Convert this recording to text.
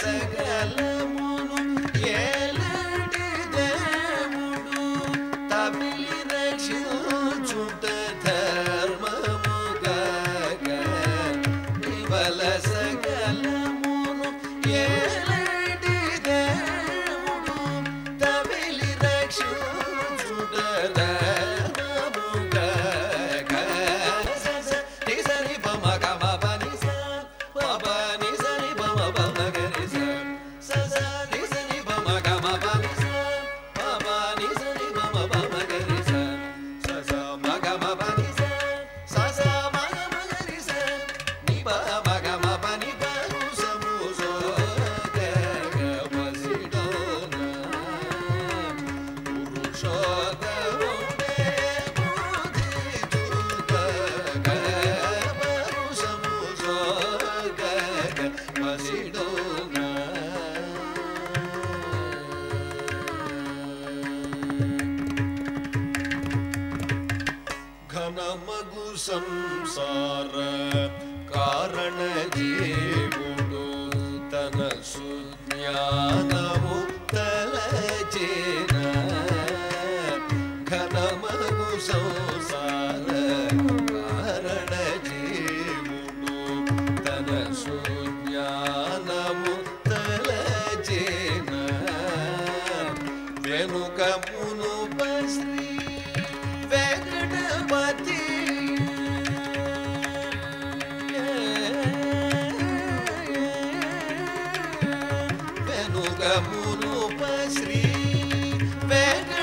ಸಕಲ मगु संसार कारण जीव नुगमुरुपश्री वेद